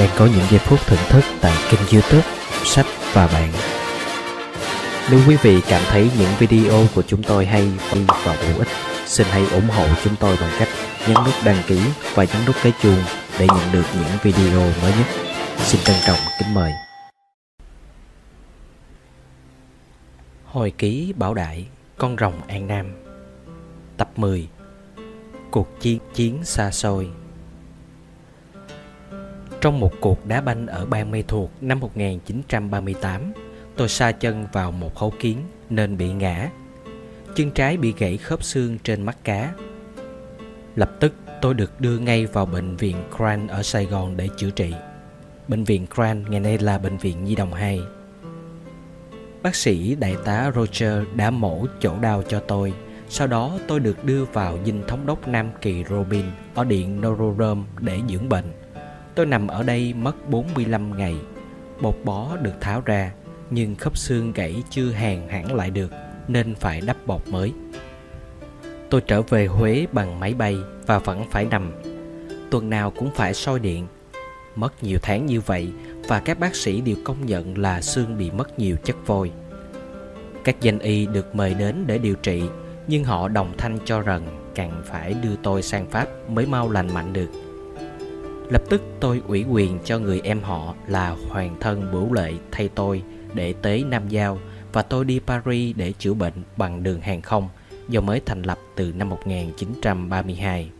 đang có những giây phút thưởng thức tại kênh youtube Sách và Bạn. Nếu quý vị cảm thấy những video của chúng tôi hay và hữu ích, xin hãy ủng hộ chúng tôi bằng cách nhấn nút đăng ký và nhấn nút cái chuông để nhận được những video mới nhất. Xin trân trọng kính mời. Hồi ký Bảo Đại, Con rồng An Nam Tập 10 Cuộc chiến chiến xa xôi trong một cuộc đá banh ở bang Mê Thuộc năm 1938, tôi sa chân vào một hố kiến nên bị ngã. Chân trái bị gãy khớp xương trên mắt cá. Lập tức tôi được đưa ngay vào bệnh viện Cran ở Sài Gòn để chữa trị. Bệnh viện Cran ngày nay là bệnh viện Nhi đồng 2. Bác sĩ đại tá Roger đã mổ chỗ đau cho tôi. Sau đó tôi được đưa vào dinh thống đốc Nam Kỳ Robin ở điện Norodom để dưỡng bệnh. Tôi nằm ở đây mất 45 ngày. Bột bó được tháo ra, nhưng khớp xương gãy chưa hàn hẳn lại được nên phải đắp bột mới. Tôi trở về Huế bằng máy bay và vẫn phải nằm. Tuần nào cũng phải soi điện. Mất nhiều tháng như vậy và các bác sĩ đều công nhận là xương bị mất nhiều chất vôi. Các danh y được mời đến để điều trị, nhưng họ đồng thanh cho rằng càng phải đưa tôi sang Pháp mới mau lành mạnh được. Lập tức tôi ủy quyền cho người em họ là hoàng thân bửu lệ thay tôi để tới Nam Giao và tôi đi Paris để chữa bệnh bằng đường hàng không do mới thành lập từ năm 1932.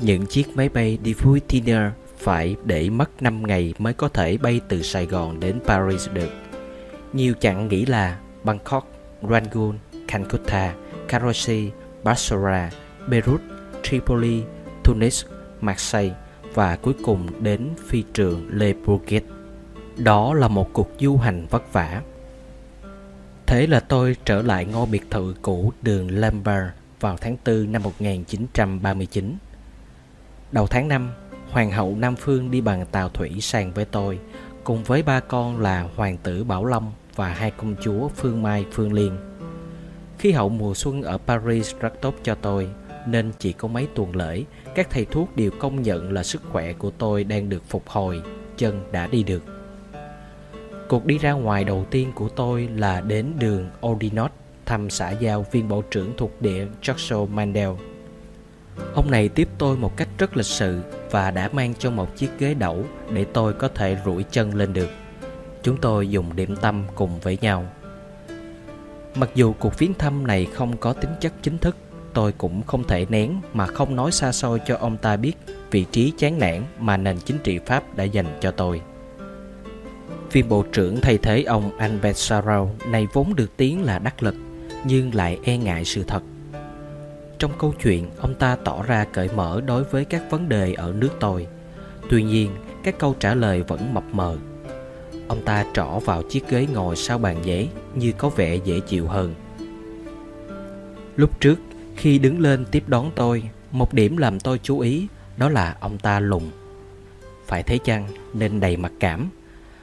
Những chiếc máy bay Diffuitiner phải để mất 5 ngày mới có thể bay từ Sài Gòn đến Paris được. Nhiều chặng nghĩ là Bangkok, Rangoon, Calcutta, Karachi, Basra, Beirut, Tripoli, Tunis, Marseille và cuối cùng đến phi trường Le Bourget. Đó là một cuộc du hành vất vả. Thế là tôi trở lại ngôi biệt thự cũ đường Lambert vào tháng 4 năm 1939. Đầu tháng 5, Hoàng hậu Nam Phương đi bằng tàu thủy sang với tôi, cùng với ba con là Hoàng tử Bảo Long và hai công chúa Phương Mai Phương Liên. Khí hậu mùa xuân ở Paris rất tốt cho tôi, nên chỉ có mấy tuần lễ, các thầy thuốc đều công nhận là sức khỏe của tôi đang được phục hồi, chân đã đi được. Cuộc đi ra ngoài đầu tiên của tôi là đến đường Odinot thăm xã giao viên bộ trưởng thuộc địa George Mandel. Ông này tiếp tôi một cách rất lịch sự và đã mang cho một chiếc ghế đẩu để tôi có thể rủi chân lên được. Chúng tôi dùng điểm tâm cùng với nhau. Mặc dù cuộc viếng thăm này không có tính chất chính thức, tôi cũng không thể nén mà không nói xa xôi cho ông ta biết vị trí chán nản mà nền chính trị Pháp đã dành cho tôi. Viên bộ trưởng thay thế ông Albert Sarau này vốn được tiếng là đắc lực, nhưng lại e ngại sự thật. Trong câu chuyện, ông ta tỏ ra cởi mở đối với các vấn đề ở nước tôi. Tuy nhiên, các câu trả lời vẫn mập mờ Ông ta trỏ vào chiếc ghế ngồi sau bàn giấy như có vẻ dễ chịu hơn. Lúc trước, khi đứng lên tiếp đón tôi, một điểm làm tôi chú ý đó là ông ta lùng. Phải thế chăng nên đầy mặc cảm.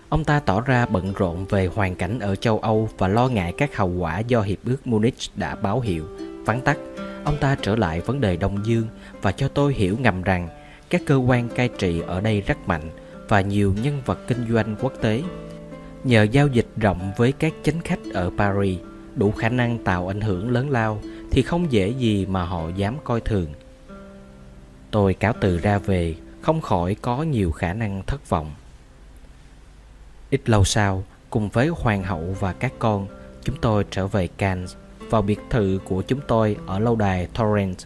Ông ta tỏ ra bận rộn về hoàn cảnh ở châu Âu và lo ngại các hậu quả do Hiệp ước Munich đã báo hiệu. Vắn tắt, ông ta trở lại vấn đề Đông Dương và cho tôi hiểu ngầm rằng các cơ quan cai trị ở đây rất mạnh và nhiều nhân vật kinh doanh quốc tế. Nhờ giao dịch rộng với các chính khách ở Paris, đủ khả năng tạo ảnh hưởng lớn lao thì không dễ gì mà họ dám coi thường. Tôi cáo từ ra về, không khỏi có nhiều khả năng thất vọng. Ít lâu sau, cùng với hoàng hậu và các con, chúng tôi trở về Cannes vào biệt thự của chúng tôi ở lâu đài Torrent.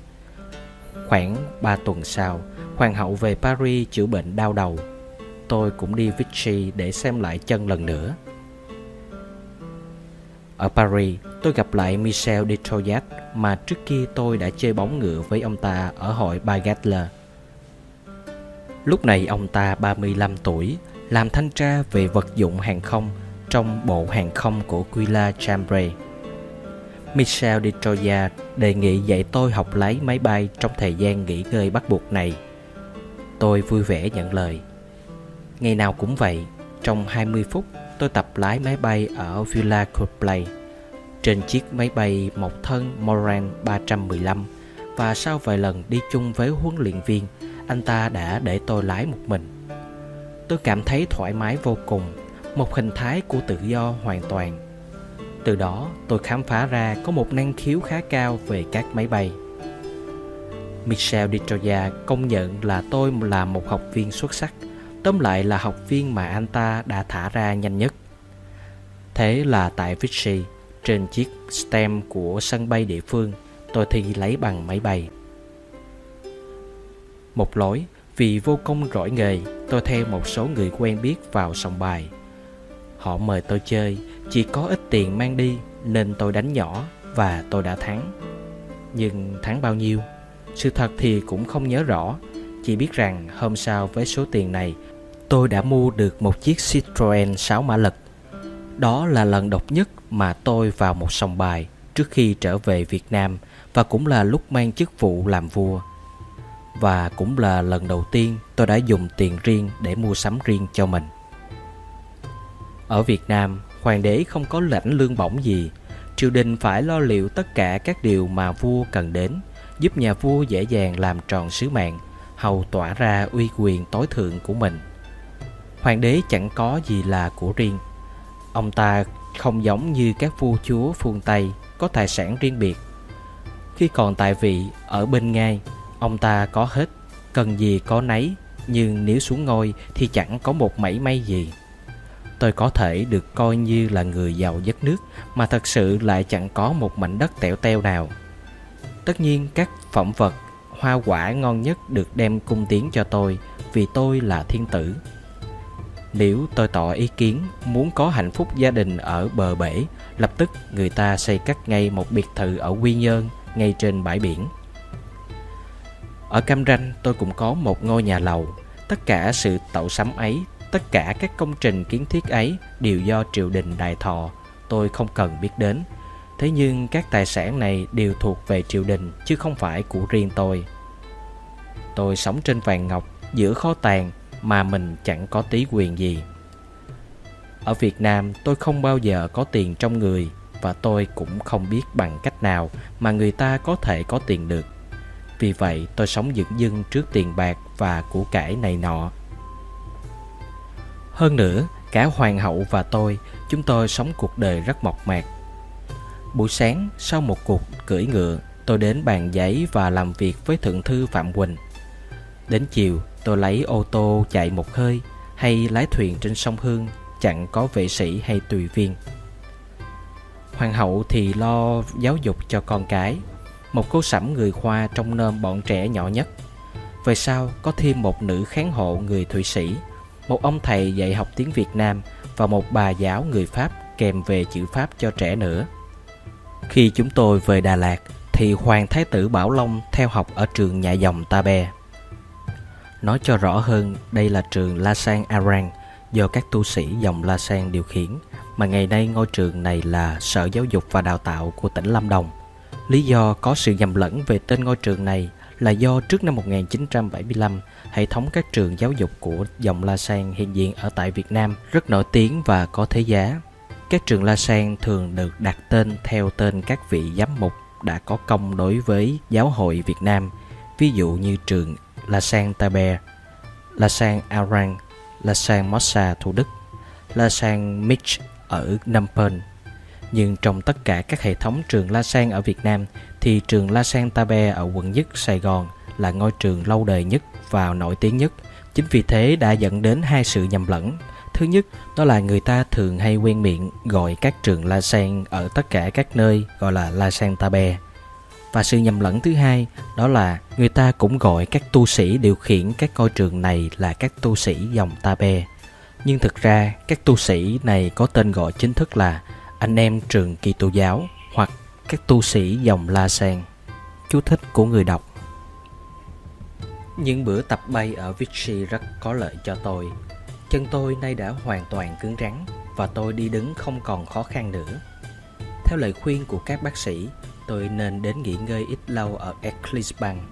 Khoảng 3 tuần sau, hoàng hậu về Paris chữa bệnh đau đầu tôi cũng đi Vichy để xem lại chân lần nữa. Ở Paris, tôi gặp lại Michel de Troyat mà trước kia tôi đã chơi bóng ngựa với ông ta ở hội Bagatler. Lúc này ông ta 35 tuổi, làm thanh tra về vật dụng hàng không trong bộ hàng không của Quilla Chambray. Michel de Troyat đề nghị dạy tôi học lái máy bay trong thời gian nghỉ ngơi bắt buộc này. Tôi vui vẻ nhận lời. Ngày nào cũng vậy, trong 20 phút tôi tập lái máy bay ở Villa Coplay trên chiếc máy bay một thân Moran 315 và sau vài lần đi chung với huấn luyện viên, anh ta đã để tôi lái một mình. tôi cảm thấy thoải mái vô cùng, một hình thái của tự do hoàn toàn. Từ đó, tôi khám phá ra có một năng khiếu khá cao về các máy bay. Michel Detroya công nhận là tôi là một học viên xuất sắc, tóm lại là học viên mà anh ta đã thả ra nhanh nhất. Thế là tại Vichy, trên chiếc stem của sân bay địa phương, tôi thi lấy bằng máy bay. Một lối, vì vô công rỗi nghề, tôi theo một số người quen biết vào sòng bài. Họ mời tôi chơi, chỉ có ít tiền mang đi nên tôi đánh nhỏ và tôi đã thắng. Nhưng thắng bao nhiêu? Sự thật thì cũng không nhớ rõ, chỉ biết rằng hôm sau với số tiền này, tôi đã mua được một chiếc Citroen 6 mã lực. Đó là lần độc nhất mà tôi vào một sòng bài trước khi trở về Việt Nam và cũng là lúc mang chức vụ làm vua. Và cũng là lần đầu tiên tôi đã dùng tiền riêng để mua sắm riêng cho mình. Ở Việt Nam, hoàng đế không có lãnh lương bổng gì. Triều đình phải lo liệu tất cả các điều mà vua cần đến, giúp nhà vua dễ dàng làm tròn sứ mạng, hầu tỏa ra uy quyền tối thượng của mình. Hoàng đế chẳng có gì là của riêng. Ông ta không giống như các vua chúa phương Tây có tài sản riêng biệt. Khi còn tại vị ở bên ngai, ông ta có hết, cần gì có nấy, nhưng nếu xuống ngôi thì chẳng có một mảy may gì. Tôi có thể được coi như là người giàu đất nước mà thật sự lại chẳng có một mảnh đất tẻo teo nào. Tất nhiên các phẩm vật, hoa quả ngon nhất được đem cung tiến cho tôi vì tôi là thiên tử. Nếu tôi tỏ ý kiến muốn có hạnh phúc gia đình ở bờ bể, lập tức người ta xây cắt ngay một biệt thự ở Quy Nhơn, ngay trên bãi biển. Ở Cam Ranh tôi cũng có một ngôi nhà lầu. Tất cả sự tậu sắm ấy, tất cả các công trình kiến thiết ấy đều do triều đình đài thọ, tôi không cần biết đến. Thế nhưng các tài sản này đều thuộc về triều đình chứ không phải của riêng tôi. Tôi sống trên vàng ngọc giữa kho tàng mà mình chẳng có tí quyền gì. Ở Việt Nam tôi không bao giờ có tiền trong người và tôi cũng không biết bằng cách nào mà người ta có thể có tiền được. Vì vậy tôi sống dửng dưng trước tiền bạc và của cải này nọ. Hơn nữa, cả hoàng hậu và tôi, chúng tôi sống cuộc đời rất mộc mạc. Buổi sáng, sau một cuộc cưỡi ngựa, tôi đến bàn giấy và làm việc với thượng thư Phạm Quỳnh. Đến chiều, tôi lấy ô tô chạy một hơi hay lái thuyền trên sông Hương, chẳng có vệ sĩ hay tùy viên. Hoàng hậu thì lo giáo dục cho con cái, một cô sẩm người khoa trong nôm bọn trẻ nhỏ nhất. Về sau có thêm một nữ kháng hộ người Thụy Sĩ, một ông thầy dạy học tiếng Việt Nam và một bà giáo người Pháp kèm về chữ Pháp cho trẻ nữa. Khi chúng tôi về Đà Lạt thì Hoàng Thái tử Bảo Long theo học ở trường nhà dòng Ta Bè Nói cho rõ hơn, đây là trường La Sang Arang do các tu sĩ dòng La Sang điều khiển, mà ngày nay ngôi trường này là Sở Giáo dục và Đào tạo của tỉnh Lâm Đồng. Lý do có sự nhầm lẫn về tên ngôi trường này là do trước năm 1975, hệ thống các trường giáo dục của dòng La Sang hiện diện ở tại Việt Nam rất nổi tiếng và có thế giá. Các trường La Sang thường được đặt tên theo tên các vị giám mục đã có công đối với giáo hội Việt Nam, ví dụ như trường La San Taber, La San Arang, La San Mossa Thủ Đức, La San Mitch ở Phnom Penh. Nhưng trong tất cả các hệ thống trường La San ở Việt Nam thì trường La San Tabe ở quận nhất Sài Gòn là ngôi trường lâu đời nhất và nổi tiếng nhất. Chính vì thế đã dẫn đến hai sự nhầm lẫn. Thứ nhất, đó là người ta thường hay quen miệng gọi các trường La San ở tất cả các nơi gọi là La San Tabe. Và sự nhầm lẫn thứ hai đó là người ta cũng gọi các tu sĩ điều khiển các ngôi trường này là các tu sĩ dòng ta bè Nhưng thực ra các tu sĩ này có tên gọi chính thức là anh em trường kỳ tô giáo hoặc các tu sĩ dòng La Sen. Chú thích của người đọc Những bữa tập bay ở Vichy rất có lợi cho tôi. Chân tôi nay đã hoàn toàn cứng rắn và tôi đi đứng không còn khó khăn nữa. Theo lời khuyên của các bác sĩ, tôi nên đến nghỉ ngơi ít lâu ở Eklisban.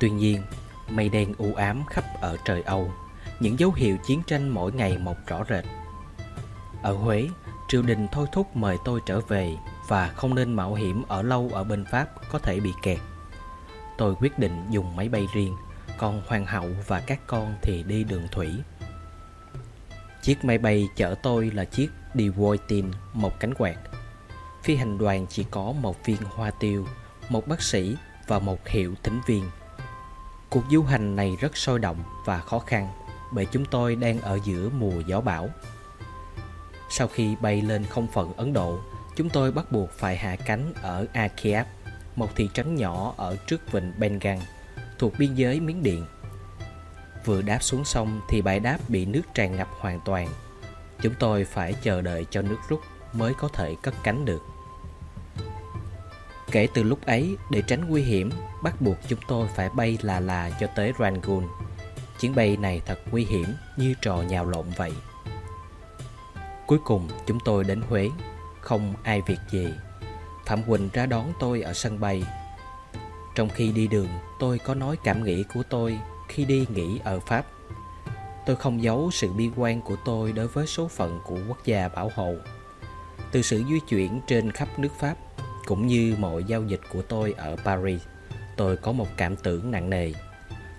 Tuy nhiên, mây đen u ám khắp ở trời Âu, những dấu hiệu chiến tranh mỗi ngày một rõ rệt. Ở Huế, triều đình thôi thúc mời tôi trở về và không nên mạo hiểm ở lâu ở bên Pháp có thể bị kẹt. Tôi quyết định dùng máy bay riêng, còn hoàng hậu và các con thì đi đường thủy. Chiếc máy bay chở tôi là chiếc De một cánh quạt. Phi hành đoàn chỉ có một viên hoa tiêu, một bác sĩ và một hiệu thính viên. Cuộc du hành này rất sôi động và khó khăn bởi chúng tôi đang ở giữa mùa gió bão. Sau khi bay lên không phận Ấn Độ, chúng tôi bắt buộc phải hạ cánh ở Akiab, một thị trấn nhỏ ở trước vịnh Bengal, thuộc biên giới Miến Điện. Vừa đáp xuống sông thì bãi đáp bị nước tràn ngập hoàn toàn. Chúng tôi phải chờ đợi cho nước rút mới có thể cất cánh được. Kể từ lúc ấy, để tránh nguy hiểm, bắt buộc chúng tôi phải bay là là cho tới Rangoon. Chuyến bay này thật nguy hiểm như trò nhào lộn vậy. Cuối cùng chúng tôi đến Huế, không ai việc gì. Phạm Quỳnh ra đón tôi ở sân bay. Trong khi đi đường, tôi có nói cảm nghĩ của tôi khi đi nghỉ ở Pháp. Tôi không giấu sự bi quan của tôi đối với số phận của quốc gia bảo hộ. Từ sự di chuyển trên khắp nước Pháp, cũng như mọi giao dịch của tôi ở Paris, tôi có một cảm tưởng nặng nề.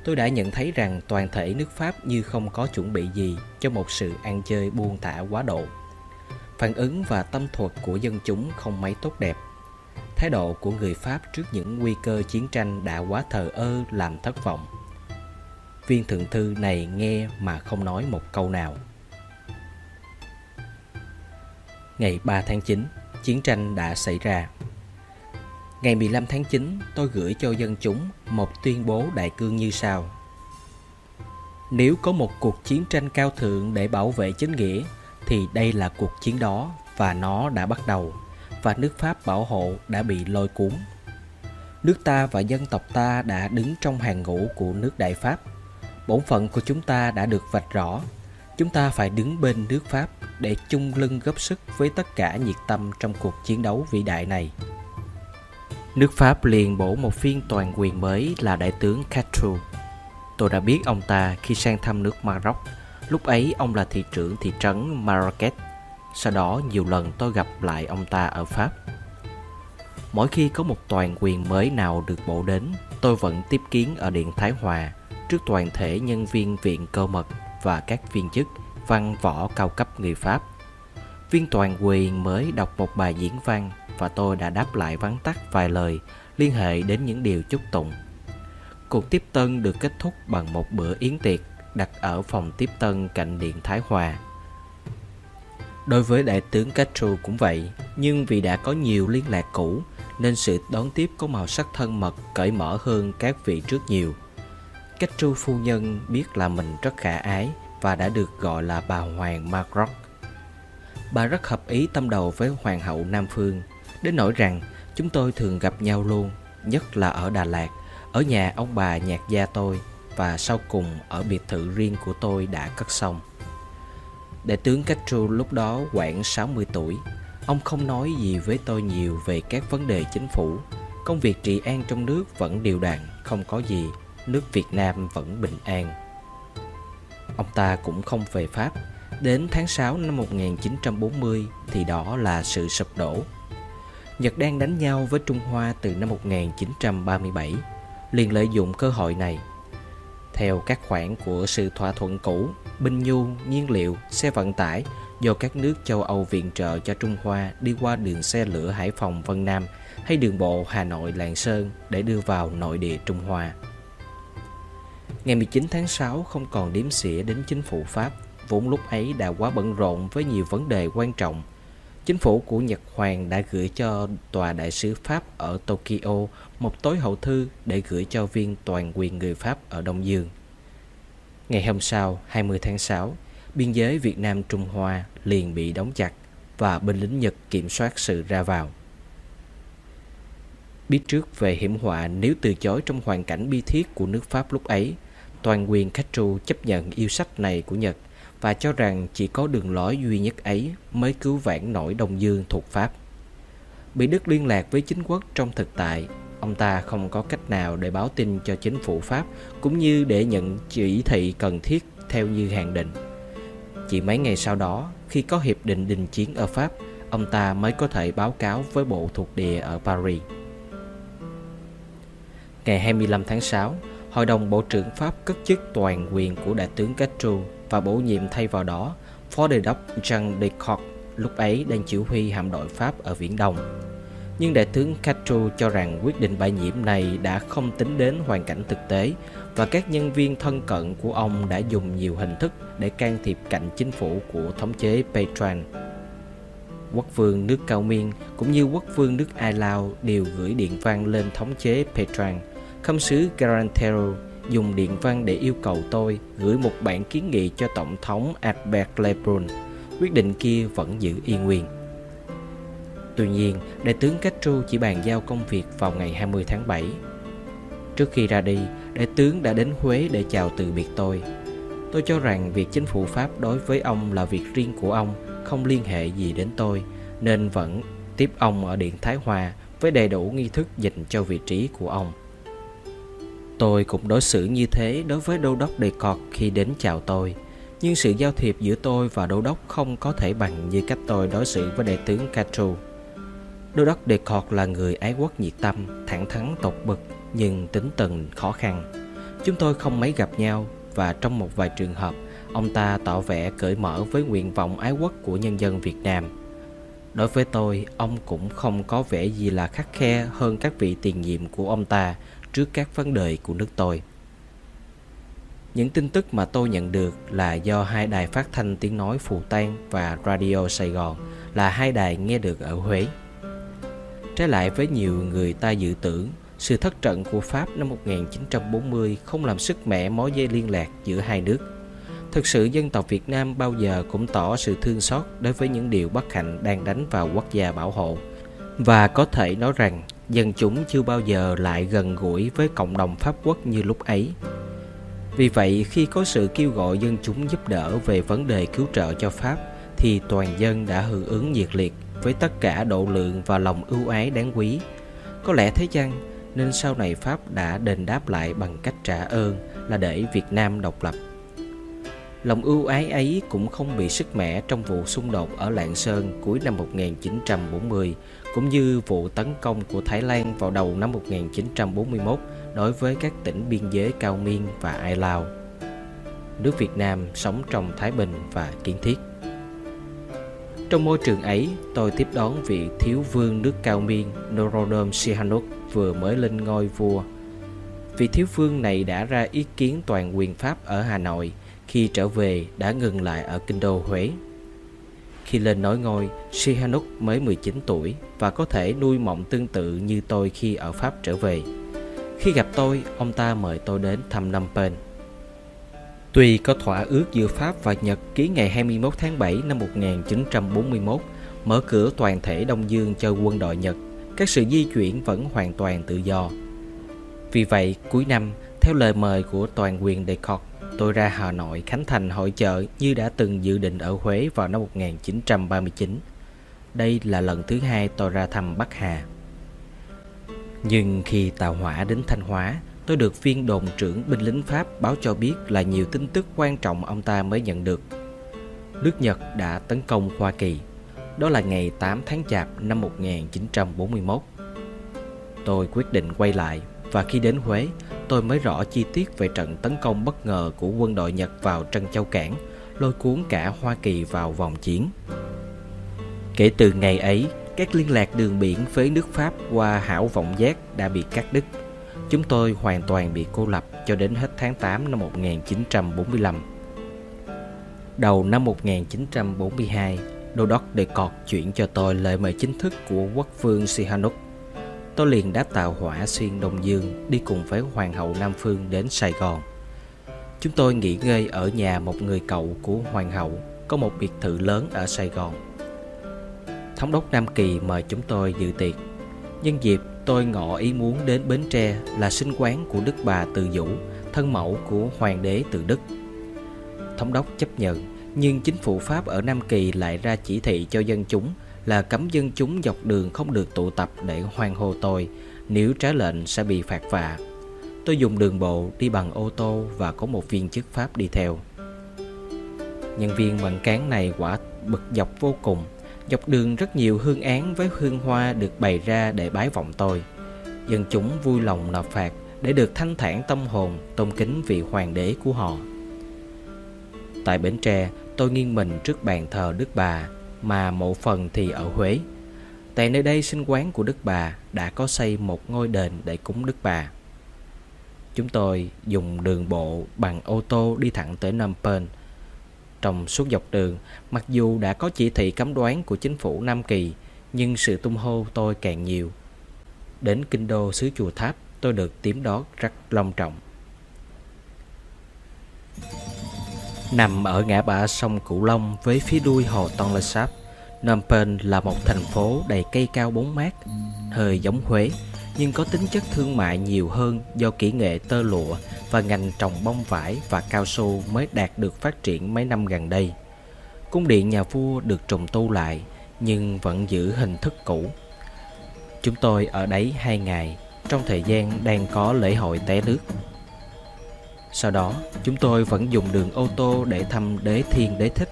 Tôi đã nhận thấy rằng toàn thể nước Pháp như không có chuẩn bị gì cho một sự ăn chơi buông thả quá độ. Phản ứng và tâm thuật của dân chúng không mấy tốt đẹp. Thái độ của người Pháp trước những nguy cơ chiến tranh đã quá thờ ơ làm thất vọng. Viên thượng thư này nghe mà không nói một câu nào. Ngày 3 tháng 9, chiến tranh đã xảy ra. Ngày 15 tháng 9, tôi gửi cho dân chúng một tuyên bố đại cương như sau. Nếu có một cuộc chiến tranh cao thượng để bảo vệ chính nghĩa, thì đây là cuộc chiến đó và nó đã bắt đầu và nước Pháp bảo hộ đã bị lôi cuốn. Nước ta và dân tộc ta đã đứng trong hàng ngũ của nước Đại Pháp. Bổn phận của chúng ta đã được vạch rõ. Chúng ta phải đứng bên nước Pháp để chung lưng góp sức với tất cả nhiệt tâm trong cuộc chiến đấu vĩ đại này. Nước Pháp liền bổ một phiên toàn quyền mới là đại tướng Castro. Tôi đã biết ông ta khi sang thăm nước Maroc. Lúc ấy ông là thị trưởng thị trấn Marrakech. Sau đó nhiều lần tôi gặp lại ông ta ở Pháp. Mỗi khi có một toàn quyền mới nào được bổ đến, tôi vẫn tiếp kiến ở Điện Thái Hòa trước toàn thể nhân viên viện cơ mật và các viên chức văn võ cao cấp người Pháp. Viên toàn quyền mới đọc một bài diễn văn và tôi đã đáp lại vắn tắt vài lời liên hệ đến những điều chúc tụng. Cuộc tiếp tân được kết thúc bằng một bữa yến tiệc đặt ở phòng tiếp tân cạnh điện Thái Hòa. Đối với đại tướng Castro cũng vậy, nhưng vì đã có nhiều liên lạc cũ nên sự đón tiếp có màu sắc thân mật, cởi mở hơn các vị trước nhiều. Castro phu nhân biết là mình rất khả ái và đã được gọi là bà Hoàng Margaret. Bà rất hợp ý tâm đầu với Hoàng hậu Nam Phương Đến nỗi rằng chúng tôi thường gặp nhau luôn Nhất là ở Đà Lạt. Ở nhà ông bà nhạc gia tôi Và sau cùng ở biệt thự riêng của tôi đã cất xong. Đại tướng Castro lúc đó khoảng 60 tuổi Ông không nói gì với tôi nhiều về các vấn đề chính phủ. Công việc trị an trong nước vẫn điều đặn, không có gì. Nước Việt Nam vẫn bình an. Ông ta cũng không về Pháp. Đến tháng 6 năm 1940 thì đó là sự sụp đổ. Nhật đang đánh nhau với Trung Hoa từ năm 1937, liền lợi dụng cơ hội này. Theo các khoản của sự thỏa thuận cũ, binh nhu, nhiên liệu, xe vận tải do các nước châu Âu viện trợ cho Trung Hoa đi qua đường xe lửa Hải Phòng Vân Nam hay đường bộ Hà Nội Lạng Sơn để đưa vào nội địa Trung Hoa. Ngày 19 tháng 6 không còn đếm xỉa đến chính phủ Pháp, vốn lúc ấy đã quá bận rộn với nhiều vấn đề quan trọng Chính phủ của Nhật Hoàng đã gửi cho Tòa Đại sứ Pháp ở Tokyo một tối hậu thư để gửi cho viên toàn quyền người Pháp ở Đông Dương. Ngày hôm sau, 20 tháng 6, biên giới Việt Nam-Trung Hoa liền bị đóng chặt và binh lính Nhật kiểm soát sự ra vào. Biết trước về hiểm họa nếu từ chối trong hoàn cảnh bi thiết của nước Pháp lúc ấy, toàn quyền Castro chấp nhận yêu sách này của Nhật và cho rằng chỉ có đường lối duy nhất ấy mới cứu vãn nổi Đông Dương thuộc Pháp. Bị Đức liên lạc với chính quốc trong thực tại, ông ta không có cách nào để báo tin cho chính phủ Pháp cũng như để nhận chỉ thị cần thiết theo như hàng định. Chỉ mấy ngày sau đó, khi có hiệp định đình chiến ở Pháp, ông ta mới có thể báo cáo với bộ thuộc địa ở Paris. Ngày 25 tháng 6, Hội đồng Bộ trưởng Pháp cất chức toàn quyền của đại tướng Castro và bổ nhiệm thay vào đó, phó đề đốc Jean Descartes lúc ấy đang chỉ huy hạm đội Pháp ở Viễn Đông. Nhưng đại tướng Castro cho rằng quyết định bãi nhiệm này đã không tính đến hoàn cảnh thực tế và các nhân viên thân cận của ông đã dùng nhiều hình thức để can thiệp cạnh chính phủ của thống chế Petran. Quốc vương nước Cao Miên cũng như quốc vương nước Ai Lao đều gửi điện văn lên thống chế Petran. Khâm sứ Garantero dùng điện văn để yêu cầu tôi gửi một bản kiến nghị cho Tổng thống Albert Lebrun. Quyết định kia vẫn giữ y nguyên. Tuy nhiên, đại tướng Castro chỉ bàn giao công việc vào ngày 20 tháng 7. Trước khi ra đi, đại tướng đã đến Huế để chào từ biệt tôi. Tôi cho rằng việc chính phủ Pháp đối với ông là việc riêng của ông, không liên hệ gì đến tôi, nên vẫn tiếp ông ở Điện Thái Hòa với đầy đủ nghi thức dành cho vị trí của ông. Tôi cũng đối xử như thế đối với đô đốc Đề Cọt khi đến chào tôi. Nhưng sự giao thiệp giữa tôi và đô đốc không có thể bằng như cách tôi đối xử với đại tướng Castro. Đô đốc Đề Cọt là người ái quốc nhiệt tâm, thẳng thắn tột bực nhưng tính tình khó khăn. Chúng tôi không mấy gặp nhau và trong một vài trường hợp, ông ta tỏ vẻ cởi mở với nguyện vọng ái quốc của nhân dân Việt Nam. Đối với tôi, ông cũng không có vẻ gì là khắc khe hơn các vị tiền nhiệm của ông ta trước các vấn đề của nước tôi. Những tin tức mà tôi nhận được là do hai đài phát thanh tiếng nói Phù Tang và Radio Sài Gòn là hai đài nghe được ở Huế. Trái lại với nhiều người ta dự tưởng, sự thất trận của Pháp năm 1940 không làm sức mẻ mối dây liên lạc giữa hai nước. Thực sự dân tộc Việt Nam bao giờ cũng tỏ sự thương xót đối với những điều bất hạnh đang đánh vào quốc gia bảo hộ. Và có thể nói rằng dân chúng chưa bao giờ lại gần gũi với cộng đồng Pháp quốc như lúc ấy. Vì vậy, khi có sự kêu gọi dân chúng giúp đỡ về vấn đề cứu trợ cho Pháp, thì toàn dân đã hưởng ứng nhiệt liệt với tất cả độ lượng và lòng ưu ái đáng quý. Có lẽ thế chăng, nên sau này Pháp đã đền đáp lại bằng cách trả ơn là để Việt Nam độc lập. Lòng ưu ái ấy cũng không bị sức mẻ trong vụ xung đột ở Lạng Sơn cuối năm 1940 cũng như vụ tấn công của Thái Lan vào đầu năm 1941 đối với các tỉnh biên giới Cao Miên và Ai Lao. Nước Việt Nam sống trong Thái Bình và Kiến Thiết. Trong môi trường ấy, tôi tiếp đón vị thiếu vương nước Cao Miên Norodom Sihanouk vừa mới lên ngôi vua. Vị thiếu vương này đã ra ý kiến toàn quyền Pháp ở Hà Nội, khi trở về đã ngừng lại ở kinh đô Huế. Khi lên nối ngôi, Sihanouk mới 19 tuổi và có thể nuôi mộng tương tự như tôi khi ở Pháp trở về. Khi gặp tôi, ông ta mời tôi đến thăm Phnom Penh. Tuy có thỏa ước giữa Pháp và Nhật ký ngày 21 tháng 7 năm 1941 mở cửa toàn thể Đông Dương cho quân đội Nhật, các sự di chuyển vẫn hoàn toàn tự do. Vì vậy, cuối năm, theo lời mời của toàn quyền Descartes, tôi ra Hà Nội khánh thành hội chợ như đã từng dự định ở Huế vào năm 1939. Đây là lần thứ hai tôi ra thăm Bắc Hà. Nhưng khi tàu hỏa đến Thanh Hóa, tôi được viên đồn trưởng binh lính Pháp báo cho biết là nhiều tin tức quan trọng ông ta mới nhận được. Nước Nhật đã tấn công Hoa Kỳ. Đó là ngày 8 tháng Chạp năm 1941. Tôi quyết định quay lại và khi đến Huế, tôi mới rõ chi tiết về trận tấn công bất ngờ của quân đội Nhật vào Trân Châu Cảng, lôi cuốn cả Hoa Kỳ vào vòng chiến. Kể từ ngày ấy, các liên lạc đường biển với nước Pháp qua hảo vọng giác đã bị cắt đứt. Chúng tôi hoàn toàn bị cô lập cho đến hết tháng 8 năm 1945. Đầu năm 1942, Đô đốc đề cọt chuyển cho tôi lời mời chính thức của quốc vương Sihanouk tôi liền đáp tàu hỏa xuyên Đông Dương đi cùng với Hoàng hậu Nam Phương đến Sài Gòn. Chúng tôi nghỉ ngơi ở nhà một người cậu của Hoàng hậu có một biệt thự lớn ở Sài Gòn. Thống đốc Nam Kỳ mời chúng tôi dự tiệc. Nhân dịp tôi ngỏ ý muốn đến Bến Tre là sinh quán của Đức bà Từ Dũ, thân mẫu của Hoàng đế Từ Đức. Thống đốc chấp nhận, nhưng chính phủ Pháp ở Nam Kỳ lại ra chỉ thị cho dân chúng là cấm dân chúng dọc đường không được tụ tập để hoan hô tôi, nếu trái lệnh sẽ bị phạt vạ. Tôi dùng đường bộ đi bằng ô tô và có một viên chức Pháp đi theo. Nhân viên bằng cán này quả bực dọc vô cùng. Dọc đường rất nhiều hương án với hương hoa được bày ra để bái vọng tôi. Dân chúng vui lòng nộp phạt để được thanh thản tâm hồn tôn kính vị hoàng đế của họ. Tại Bến Tre, tôi nghiêng mình trước bàn thờ Đức Bà mà mộ phần thì ở Huế. Tại nơi đây sinh quán của Đức Bà đã có xây một ngôi đền để cúng Đức Bà. Chúng tôi dùng đường bộ bằng ô tô đi thẳng tới Phnom Penh. Trong suốt dọc đường, mặc dù đã có chỉ thị cấm đoán của chính phủ Nam Kỳ, nhưng sự tung hô tôi càng nhiều. Đến kinh đô xứ Chùa Tháp, tôi được tiếm đón rất long trọng. Nằm ở ngã ba sông Cửu Long với phía đuôi hồ Tonle Sap, Phnom Penh là một thành phố đầy cây cao bóng mát, hơi giống Huế, nhưng có tính chất thương mại nhiều hơn do kỹ nghệ tơ lụa và ngành trồng bông vải và cao su mới đạt được phát triển mấy năm gần đây. Cung điện nhà vua được trùng tu lại nhưng vẫn giữ hình thức cũ. Chúng tôi ở đấy hai ngày trong thời gian đang có lễ hội té nước. Sau đó, chúng tôi vẫn dùng đường ô tô để thăm đế thiên đế thích.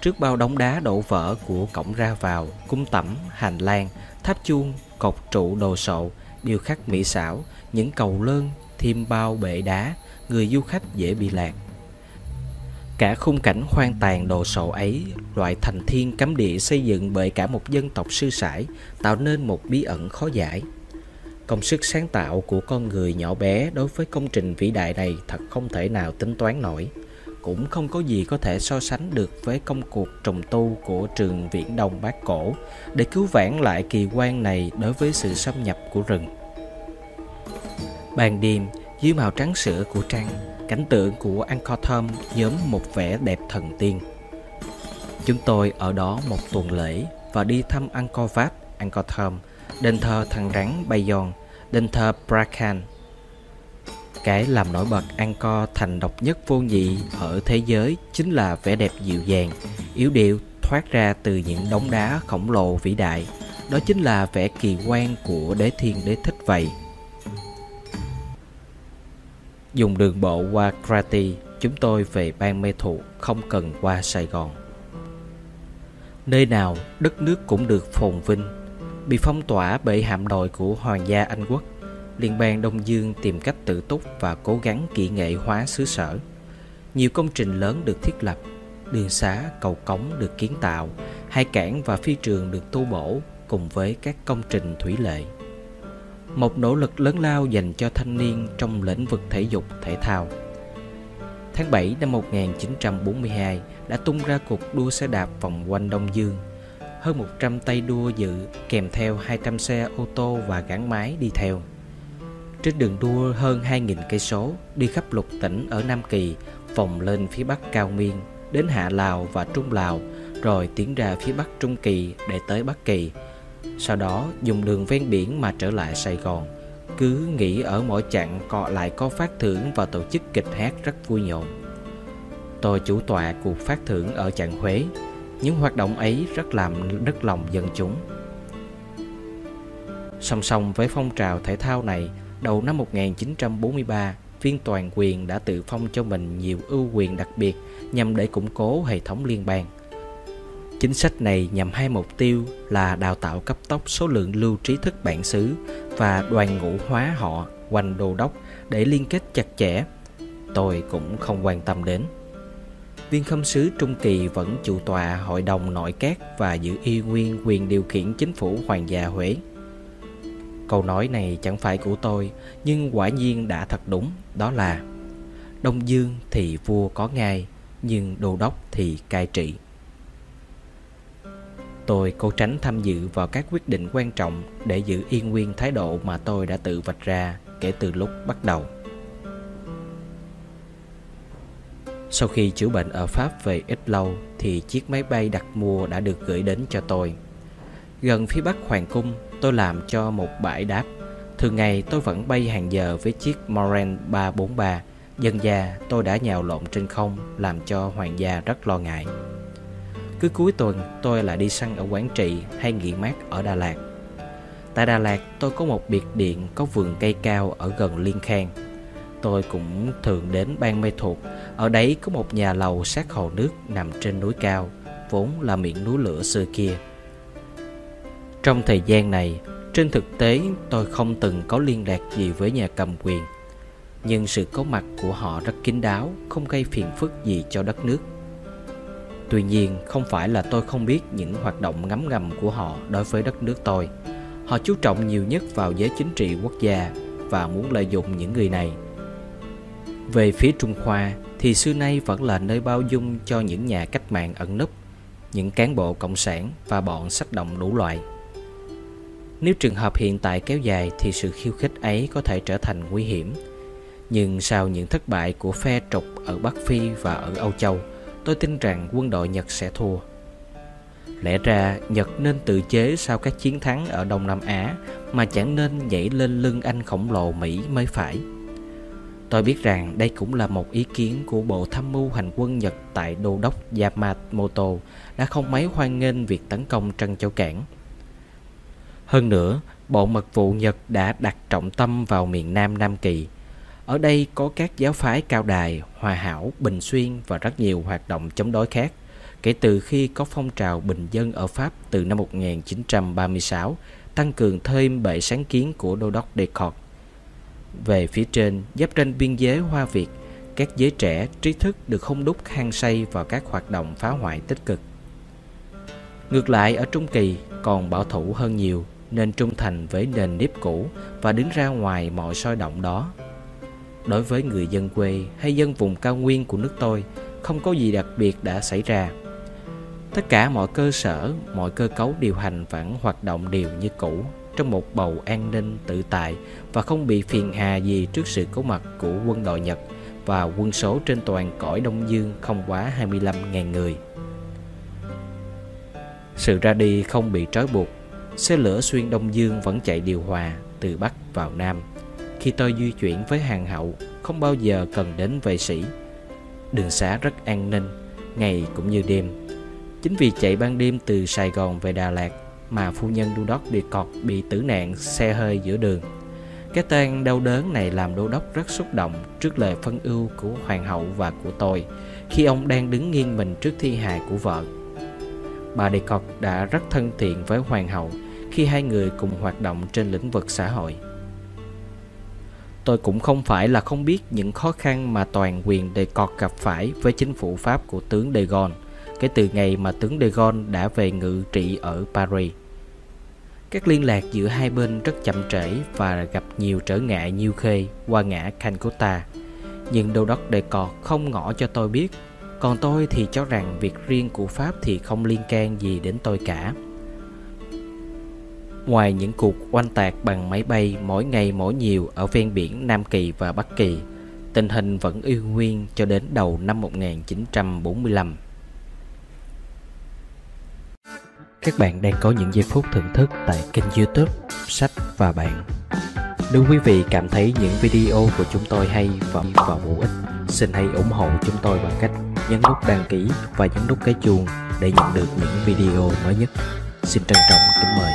Trước bao đống đá đổ vỡ của cổng ra vào, cung tẩm, hành lang, tháp chuông, cột trụ đồ sộ, điêu khắc mỹ xảo, những cầu lơn, thêm bao bệ đá, người du khách dễ bị lạc. Cả khung cảnh hoang tàn đồ sộ ấy, loại thành thiên cấm địa xây dựng bởi cả một dân tộc sư sãi, tạo nên một bí ẩn khó giải. Công sức sáng tạo của con người nhỏ bé đối với công trình vĩ đại này thật không thể nào tính toán nổi. Cũng không có gì có thể so sánh được với công cuộc trùng tu của trường Viễn Đông Bát Cổ để cứu vãn lại kỳ quan này đối với sự xâm nhập của rừng. Ban đêm, dưới màu trắng sữa của trăng, cảnh tượng của Angkor Thom nhóm một vẻ đẹp thần tiên. Chúng tôi ở đó một tuần lễ và đi thăm Angkor Wat, Angkor Thom, đền thờ thằng rắn Bayon, đền thờ Prakhan. Cái làm nổi bật Angkor thành độc nhất vô nhị ở thế giới chính là vẻ đẹp dịu dàng, yếu điệu thoát ra từ những đống đá khổng lồ vĩ đại. Đó chính là vẻ kỳ quan của đế thiên đế thích vậy. Dùng đường bộ qua Krati, chúng tôi về bang Mê Thụ không cần qua Sài Gòn. Nơi nào đất nước cũng được phồn vinh, bị phong tỏa bởi hạm đội của Hoàng gia Anh Quốc. Liên bang Đông Dương tìm cách tự túc và cố gắng kỹ nghệ hóa xứ sở. Nhiều công trình lớn được thiết lập, đường xá, cầu cống được kiến tạo, hai cảng và phi trường được tu bổ cùng với các công trình thủy lợi một nỗ lực lớn lao dành cho thanh niên trong lĩnh vực thể dục thể thao. Tháng 7 năm 1942 đã tung ra cuộc đua xe đạp vòng quanh Đông Dương. Hơn 100 tay đua dự kèm theo 200 xe ô tô và gắn máy đi theo. Trên đường đua hơn 2.000 cây số đi khắp lục tỉnh ở Nam Kỳ, vòng lên phía bắc Cao Miên, đến Hạ Lào và Trung Lào, rồi tiến ra phía bắc Trung Kỳ để tới Bắc Kỳ, sau đó dùng đường ven biển mà trở lại Sài Gòn Cứ nghĩ ở mỗi chặng cọ lại có phát thưởng và tổ chức kịch hát rất vui nhộn. Tôi chủ tọa cuộc phát thưởng ở chặng Huế. Những hoạt động ấy rất làm đứt lòng dân chúng Song song với phong trào thể thao này, Đầu năm 1943 Viên toàn quyền đã tự phong cho mình nhiều ưu quyền đặc biệt Nhằm để củng cố hệ thống liên bang Chính sách này nhằm hai mục tiêu là đào tạo cấp tốc số lượng lưu trí thức bản xứ và đoàn ngũ hóa họ quanh đô đốc để liên kết chặt chẽ. Tôi cũng không quan tâm đến. Viên khâm sứ Trung Kỳ vẫn chủ tòa hội đồng nội các và giữ y nguyên quyền điều khiển chính phủ hoàng gia Huế. Câu nói này chẳng phải của tôi, nhưng quả nhiên đã thật đúng, đó là Đông Dương thì vua có ngai, nhưng đô đốc thì cai trị. Tôi cố tránh tham dự vào các quyết định quan trọng để giữ yên nguyên thái độ mà tôi đã tự vạch ra kể từ lúc bắt đầu. Sau khi chữa bệnh ở Pháp về ít lâu thì chiếc máy bay đặt mua đã được gửi đến cho tôi. Gần phía bắc Hoàng Cung, tôi làm cho một bãi đáp. Thường ngày tôi vẫn bay hàng giờ với chiếc Moran 343. dần già tôi đã nhào lộn trên không làm cho hoàng gia rất lo ngại. Cứ cuối tuần tôi lại đi săn ở Quảng Trị hay nghỉ mát ở Đà Lạt. Tại Đà Lạt tôi có một biệt điện có vườn cây cao ở gần Liên Khang. Tôi cũng thường đến Ban Mê Thuộc. Ở đấy có một nhà lầu sát hồ nước nằm trên núi cao, vốn là miệng núi lửa xưa kia. Trong thời gian này, trên thực tế tôi không từng có liên lạc gì với nhà cầm quyền. Nhưng sự có mặt của họ rất kín đáo, không gây phiền phức gì cho đất nước. Tuy nhiên, không phải là tôi không biết những hoạt động ngấm ngầm của họ đối với đất nước tôi. Họ chú trọng nhiều nhất vào giới chính trị quốc gia và muốn lợi dụng những người này. Về phía Trung hoa thì xưa nay vẫn là nơi bao dung cho những nhà cách mạng ẩn núp, những cán bộ cộng sản và bọn sách động đủ loại. Nếu trường hợp hiện tại kéo dài thì sự khiêu khích ấy có thể trở thành nguy hiểm. Nhưng sau những thất bại của phe trục ở Bắc Phi và ở Âu Châu, tôi tin rằng quân đội Nhật sẽ thua. Lẽ ra Nhật nên tự chế sau các chiến thắng ở Đông Nam Á mà chẳng nên nhảy lên lưng anh khổng lồ Mỹ mới phải. Tôi biết rằng đây cũng là một ý kiến của Bộ Tham mưu Hành quân Nhật tại Đô đốc Yamamoto đã không mấy hoan nghênh việc tấn công Trân Châu Cảng. Hơn nữa, Bộ Mật vụ Nhật đã đặt trọng tâm vào miền Nam Nam Kỳ. Ở đây có các giáo phái cao đài, hòa hảo, bình xuyên và rất nhiều hoạt động chống đối khác. Kể từ khi có phong trào bình dân ở Pháp từ năm 1936, tăng cường thêm bệ sáng kiến của Đô đốc Descartes. Về phía trên, giáp tranh biên giới Hoa Việt, các giới trẻ, trí thức được không đúc hang say vào các hoạt động phá hoại tích cực. Ngược lại, ở Trung Kỳ còn bảo thủ hơn nhiều nên trung thành với nền nếp cũ và đứng ra ngoài mọi soi động đó. Đối với người dân quê hay dân vùng cao nguyên của nước tôi, không có gì đặc biệt đã xảy ra. Tất cả mọi cơ sở, mọi cơ cấu điều hành vẫn hoạt động đều như cũ trong một bầu an ninh tự tại và không bị phiền hà gì trước sự có mặt của quân đội Nhật và quân số trên toàn cõi Đông Dương không quá 25.000 người. Sự ra đi không bị trói buộc Xe lửa xuyên Đông Dương vẫn chạy điều hòa từ Bắc vào Nam. Khi tôi di chuyển với hàng hậu, không bao giờ cần đến vệ sĩ. Đường xá rất an ninh, ngày cũng như đêm. Chính vì chạy ban đêm từ Sài Gòn về Đà Lạt mà phu nhân đô đốc đi cọt bị tử nạn xe hơi giữa đường. Cái tên đau đớn này làm đô đốc rất xúc động trước lời phân ưu của hoàng hậu và của tôi, khi ông đang đứng nghiêng mình trước thi hài của vợ. Bà Descartes đã rất thân thiện với hoàng hậu khi hai người cùng hoạt động trên lĩnh vực xã hội. Tôi cũng không phải là không biết những khó khăn mà toàn quyền đề cọt gặp phải với chính phủ Pháp của tướng De Gaulle, kể từ ngày mà tướng De Gaulle đã về ngự trị ở Paris. Các liên lạc giữa hai bên rất chậm trễ và gặp nhiều trở ngại nhiều khê qua ngã Kankota. Nhưng đô đốc Descartes không ngỏ cho tôi biết còn tôi thì cho rằng việc riêng của Pháp thì không liên can gì đến tôi cả. Ngoài những cuộc oanh tạc bằng máy bay mỗi ngày mỗi nhiều ở ven biển Nam Kỳ và Bắc Kỳ, tình hình vẫn y nguyên cho đến đầu năm 1945. Các bạn đang có những giây phút thưởng thức tại kênh youtube Sách và Bạn. Nếu quý vị cảm thấy những video của chúng tôi hay và, và bổ ích, xin hãy ủng hộ chúng tôi bằng cách nhấn nút đăng ký và nhấn nút cái chuông để nhận được những video mới nhất. Xin trân trọng kính mời.